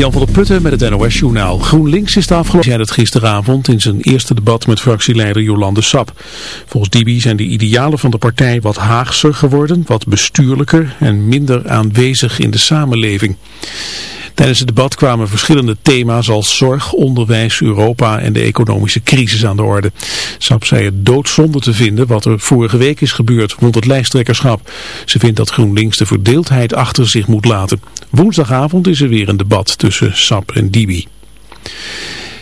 Jan van der Putten met het NOS-journaal. GroenLinks is de afgelopen zei gisteravond in zijn eerste debat met fractieleider Jolande Sap. Volgens Dibi zijn de idealen van de partij wat haagser geworden, wat bestuurlijker en minder aanwezig in de samenleving. Tijdens het debat kwamen verschillende thema's als zorg, onderwijs, Europa en de economische crisis aan de orde. Sap zei het doodzonde te vinden wat er vorige week is gebeurd rond het lijsttrekkerschap. Ze vindt dat GroenLinks de verdeeldheid achter zich moet laten. Woensdagavond is er weer een debat tussen Sap en Dibi.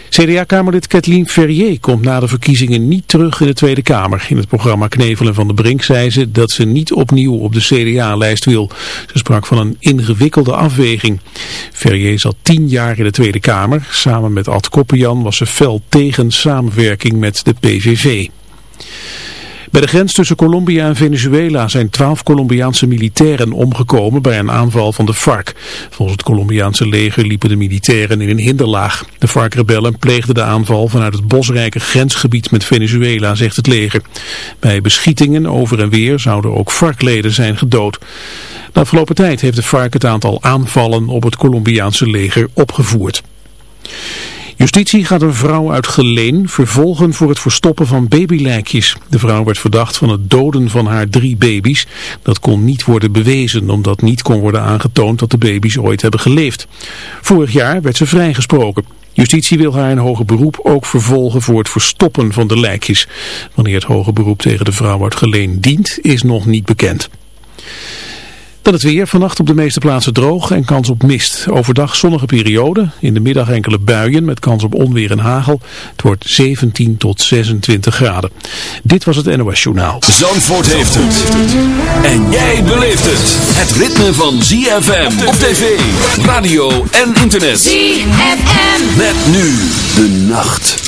CDA-kamerlid Kathleen Ferrier komt na de verkiezingen niet terug in de Tweede Kamer. In het programma Knevelen van de Brink zei ze dat ze niet opnieuw op de CDA-lijst wil. Ze sprak van een ingewikkelde afweging. Ferrier zat tien jaar in de Tweede Kamer. Samen met Ad Koppenjan was ze fel tegen samenwerking met de PVV. Bij de grens tussen Colombia en Venezuela zijn twaalf Colombiaanse militairen omgekomen bij een aanval van de FARC. Volgens het Colombiaanse leger liepen de militairen in een hinderlaag. De FARC-rebellen pleegden de aanval vanuit het bosrijke grensgebied met Venezuela, zegt het leger. Bij beschietingen over en weer zouden ook FARC-leden zijn gedood. De afgelopen tijd heeft de FARC het aantal aanvallen op het Colombiaanse leger opgevoerd. Justitie gaat een vrouw uit Geleen vervolgen voor het verstoppen van babylijkjes. De vrouw werd verdacht van het doden van haar drie baby's. Dat kon niet worden bewezen omdat niet kon worden aangetoond dat de baby's ooit hebben geleefd. Vorig jaar werd ze vrijgesproken. Justitie wil haar in hoger beroep ook vervolgen voor het verstoppen van de lijkjes. Wanneer het hoger beroep tegen de vrouw uit Geleen dient is nog niet bekend. Dan het weer. Vannacht op de meeste plaatsen droog en kans op mist. Overdag zonnige periode. In de middag enkele buien met kans op onweer en hagel. Het wordt 17 tot 26 graden. Dit was het NOS Journaal. Zandvoort heeft het. En jij beleeft het. Het ritme van ZFM op tv, radio en internet. ZFM. Met nu de nacht.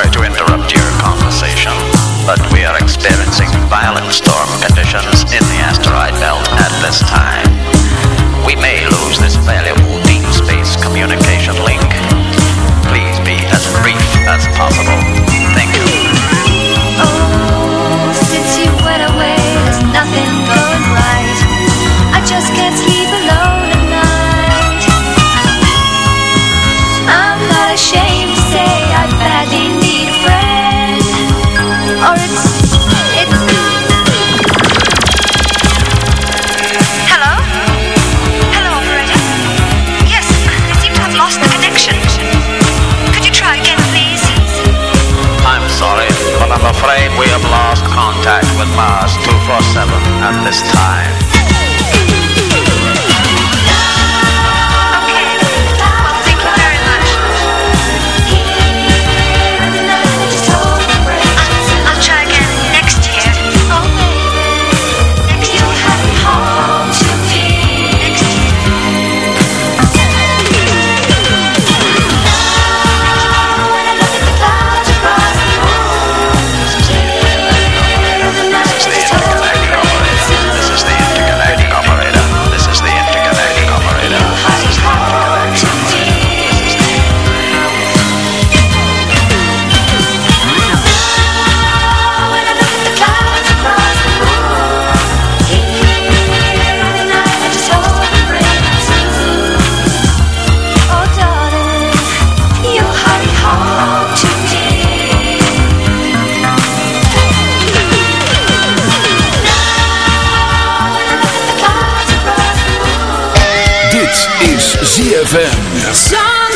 sorry to interrupt your conversation, but we are experiencing violent storm conditions in the asteroid belt at this time. ZFM.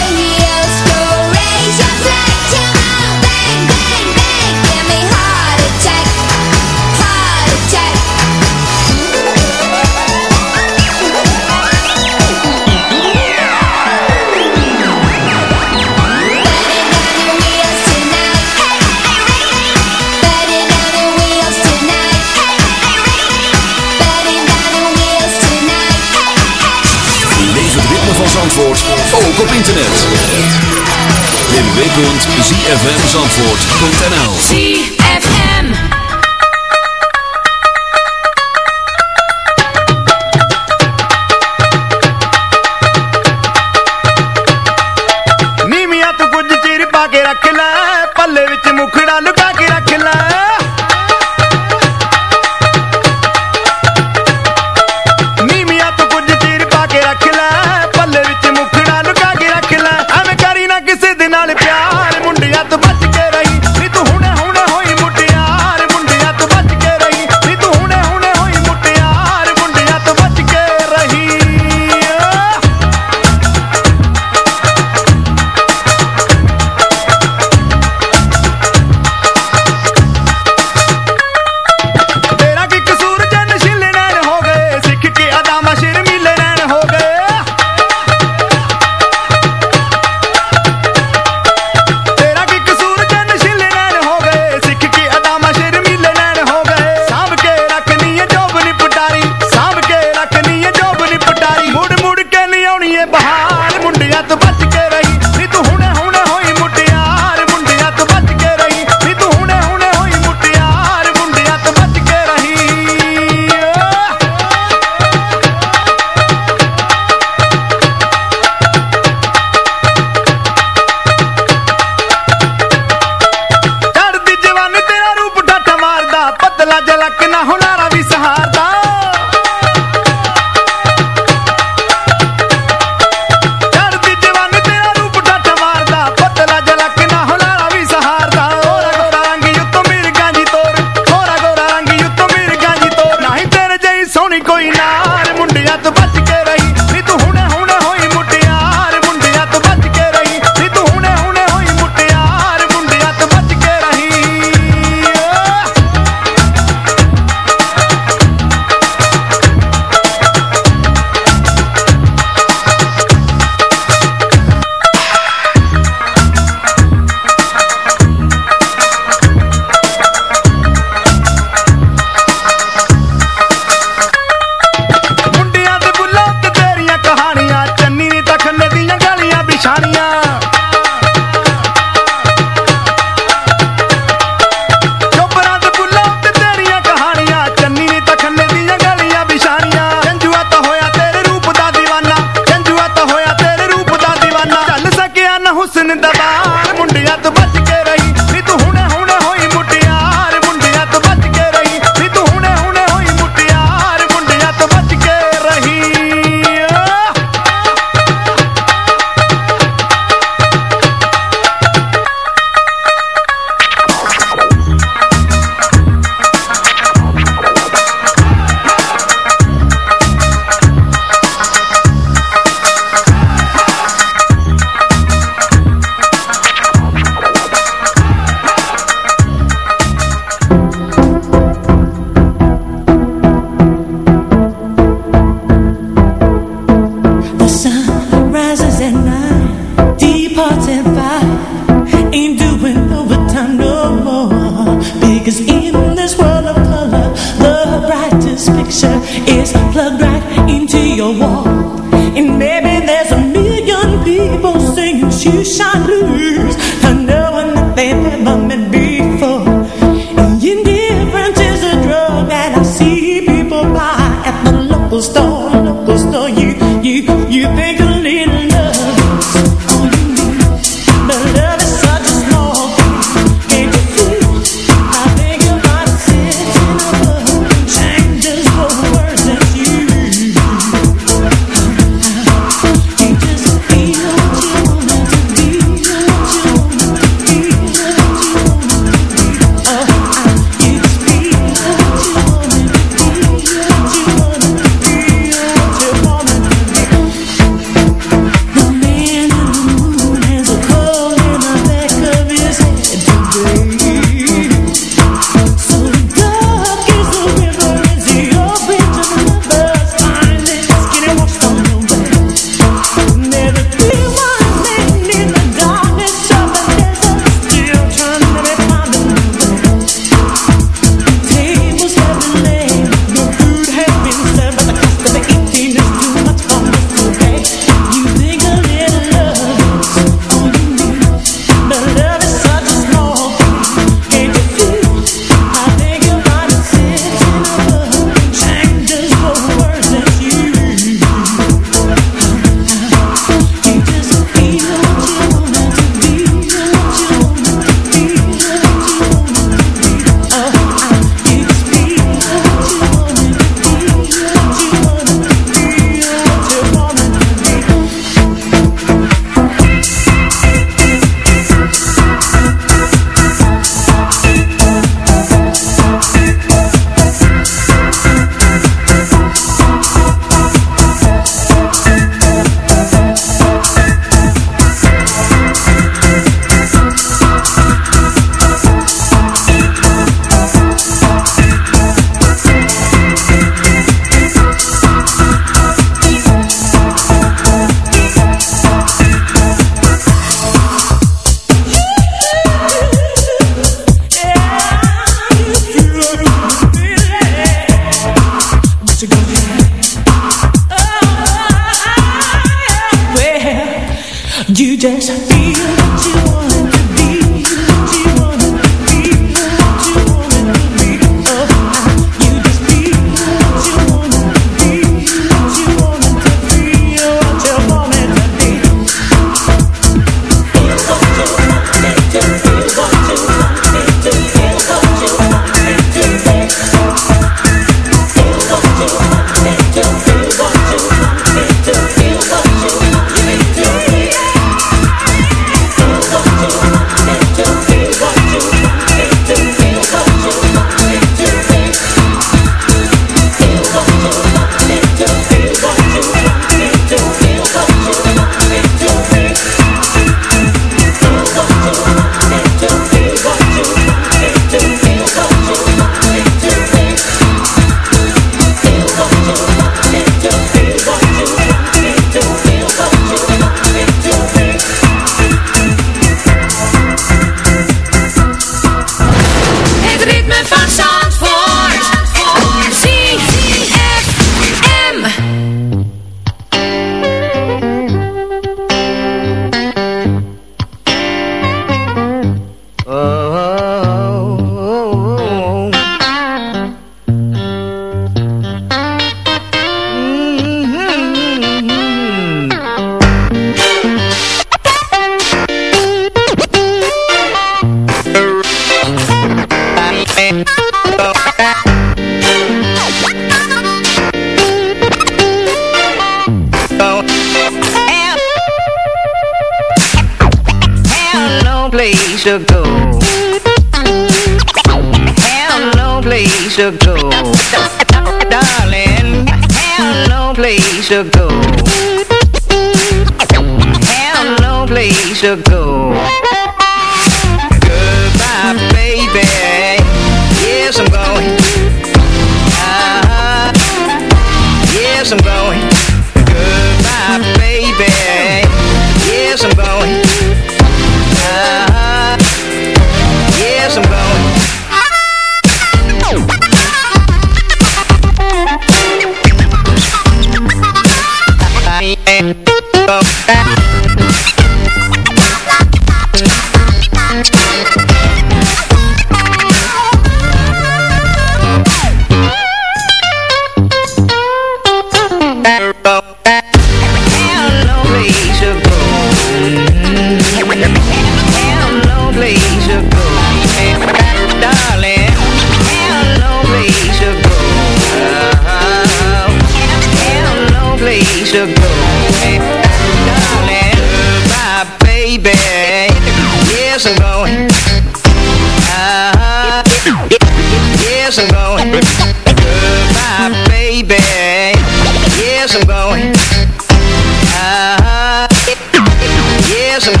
pass it.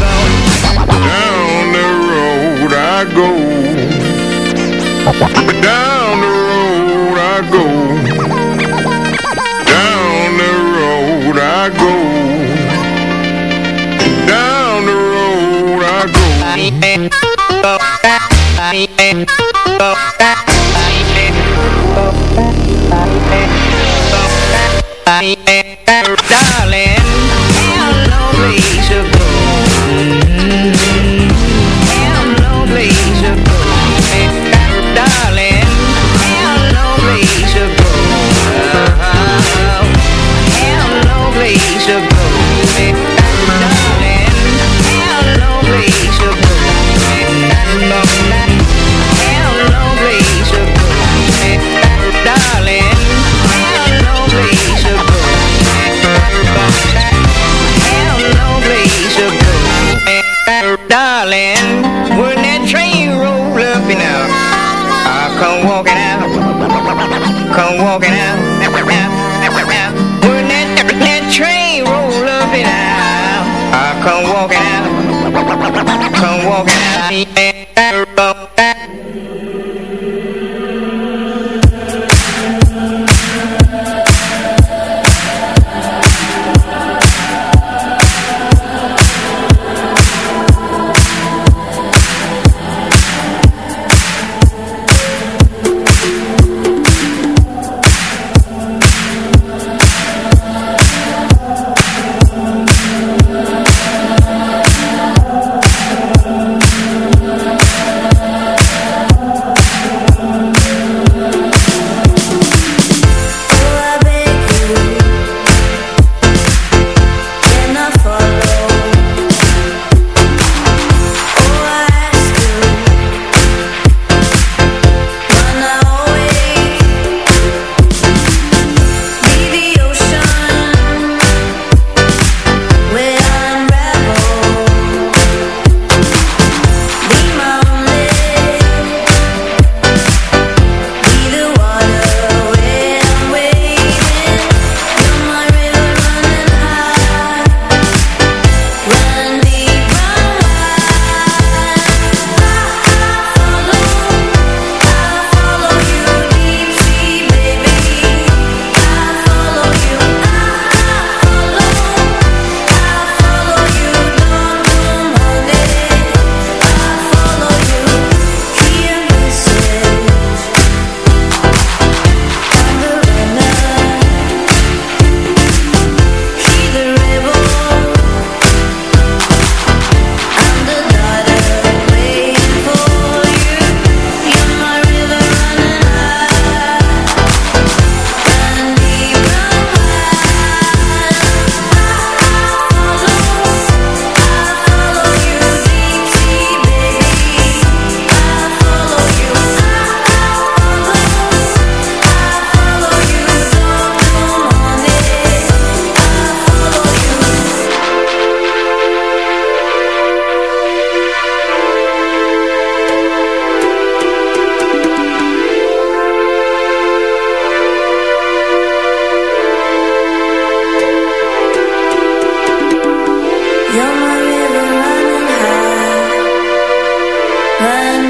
Down the road I go. Down the road I go. Down the road I go. Down the road I go. Darling Come walk at me.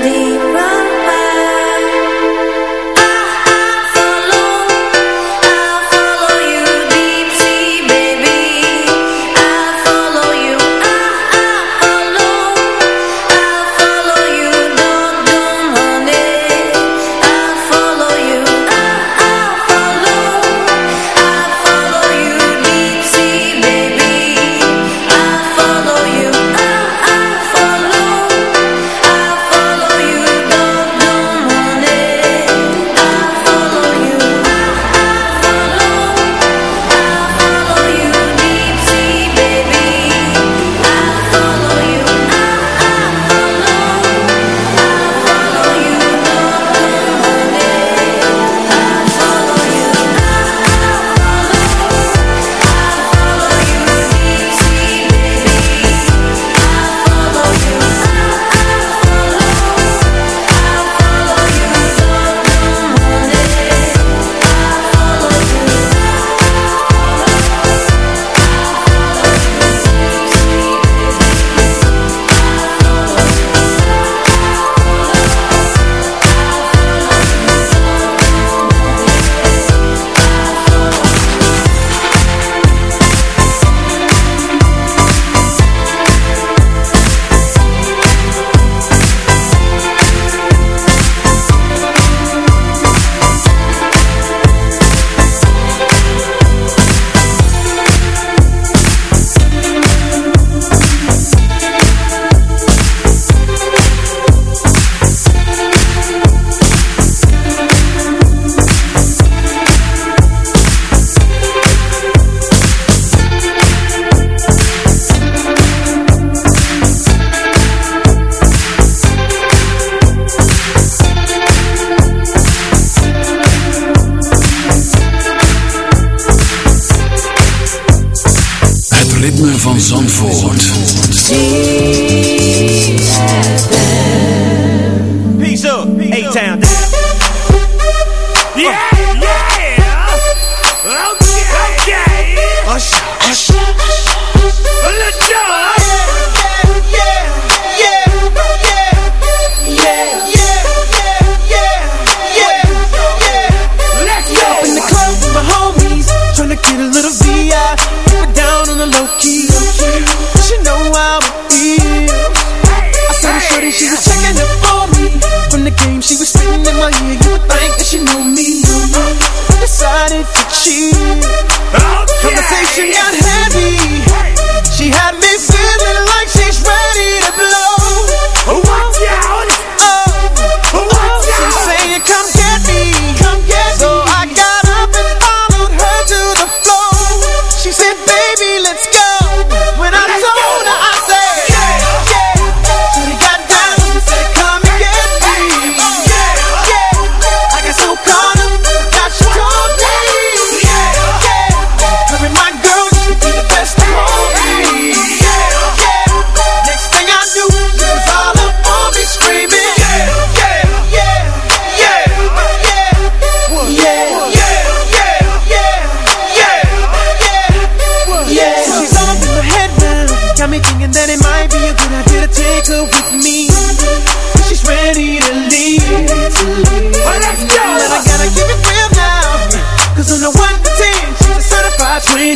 deeper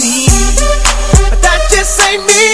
certified 20. But that just ain't me.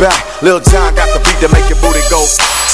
back. Lil John got the beat to make your booty go.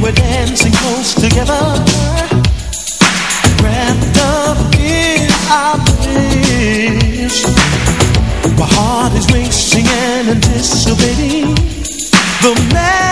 were dancing close together. Our. My heart is racing and anticipating the man.